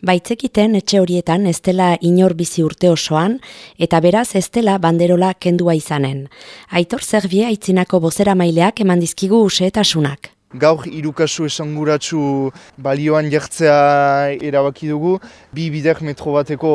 Baitzekiten etxe horietan ez dela inor bizi urte osoan eta beraz ez dela banderola kendua izanen. Aitor Zerbie aitzinako bozera maileak eman dizkigu useetasunak. Gaur irukasu esanguratsu balioan jertzea erabaki dugu, bi bider metro bateko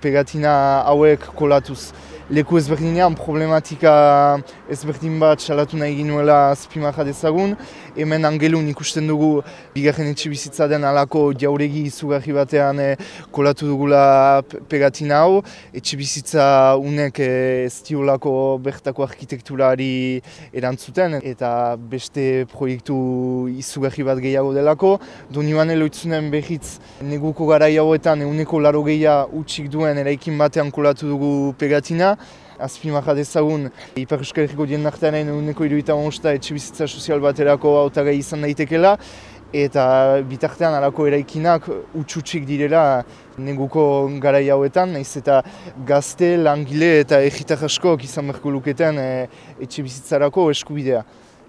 pegatina hauek kolatuz leku ezberdinean problematika ezberdin bat salatu nahi ginuela azpimaja dezagun. Hemen angelun ikusten dugu bigarren etxe bizitza den alako jauregi izugarri batean eh, kolatu dugula pegatina hau. Etxe bizitza unek eh, ez diolako bertako arkitekturari erantzuten eta beste proiektu izugarri bat gehiago delako. Doni bane loitzunen behitz neguko gara hauetan euneko laro gehia utxik duen eraikin batean kolatu dugu pegatina azpimaja dezagun Ipar Euskal Herriko dien nartaren uneko iruita monsta etxe sozial baterako autagai izan daitekela eta bitartean alako eraikinak utxutxik direla neguko garai hauetan, nahiz eta gazte, langile eta egitak askok izan berko luketen e, etxe eskubidea.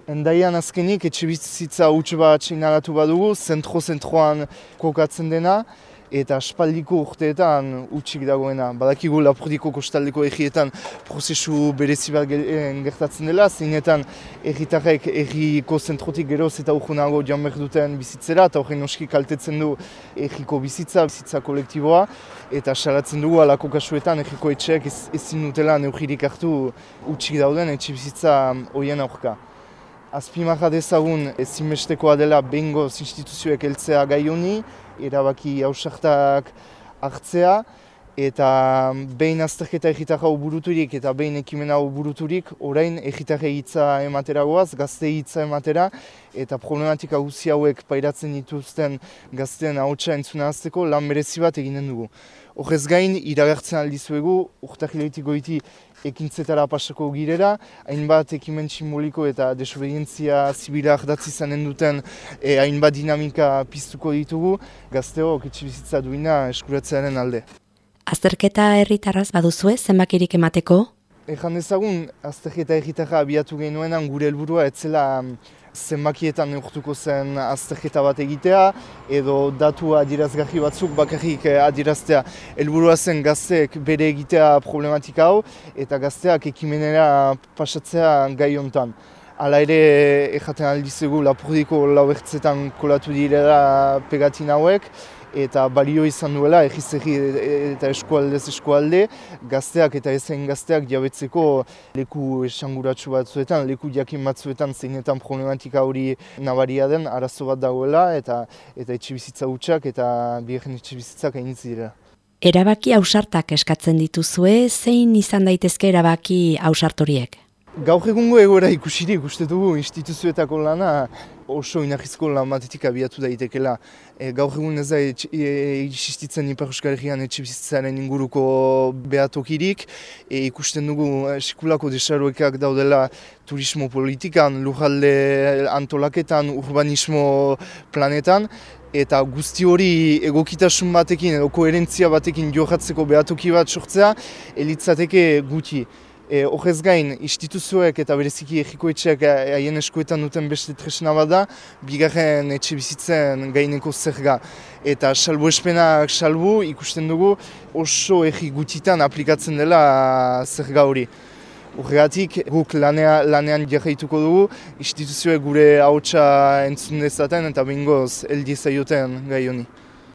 Endaian azkenik etxe bizitza utx bat badugu, zentro-zentroan kokatzen dena, eta aspaldiko urteetan utxik dagoena. Badakigu lapurdiko kostaldeko egietan prozesu berezi bat eh, gertatzen dela, zeinetan egitarrek egiko zentrotik geroz eta urgunago joan behar duten bizitzera, eta horren noski kaltetzen du egiko bizitza, bizitza kolektiboa, eta salatzen dugu alako kasuetan egiko etxeak ezin dutela neugirik hartu utxik dauden etxe bizitza horien aurka. Azpimaja dezagun ezinbestekoa dela bengo instituzioek heltzea gai honi, erabaki hausartak hartzea, eta behin azterketa egitarra buruturik eta behin ekimen hau buruturik, orain egitarra hitza ematera goaz, gazte hitza ematera, eta problematika guzti hauek pairatzen dituzten gazteen hautsa entzuna azteko lan berezi bat eginen dugu. Horrez gain, iragertzen aldizuegu, urtahiletik goiti ekintzetara pasako girera, hainbat ekimen simboliko eta desobedientzia zibila datzi zanen duten e, hainbat dinamika piztuko ditugu, gazteok etxibizitza duina eskuratzearen alde. Azterketa herritarraz baduzue zenbakirik emateko? Ejan dezagun, azterketa herritarra abiatu genuenan gure helburua etzela zenbakietan neurtuko zen azterketa bat egitea, edo datu adirazgarri batzuk bakarrik eh, adiraztea helburua zen gazteek bere egitea problematika hau, eta gazteak ekimenera pasatzea gai hontan. Hala ere, ejaten aldizegu lapurdiko lau kolatu direla pegatin hauek, eta balio izan duela egiz eta eskualdez eskualde, gazteak eta ezen gazteak jabetzeko leku esanguratsu batzuetan, leku jakin batzuetan zeinetan problematika hori nabaria den, arazo bat dagoela eta eta etxe bizitza hutsak eta biherren etxe bizitzak hainitz dira. Erabaki hausartak eskatzen dituzue, zein izan daitezke erabaki hausartoriek? Gaur egungo egoera ikusirik uste dugu instituzioetako lana oso inahizko lan batetik abiatu daitekela. E, gaur egun ez da existitzen Ipar Euskal Herrian etxibizitzaren inguruko behatokirik. E, ikusten dugu esikulako desaroekak daudela turismo politikan, lujalde antolaketan, urbanismo planetan. Eta guzti hori egokitasun batekin edo koherentzia batekin johatzeko behatoki bat sortzea, elitzateke guti. E, Horrez gain, instituzioek eta bereziki egiko etxeak haien eskuetan duten beste tresna bada, bigarren etxe bizitzen gaineko zerga. Eta salbu espenak salbu ikusten dugu oso egi gutitan aplikatzen dela zerga hori. Horregatik guk lanea, lanean jarraituko dugu, instituzioek gure hautsa entzun dezaten eta bingoz eldi zaioten gai honi.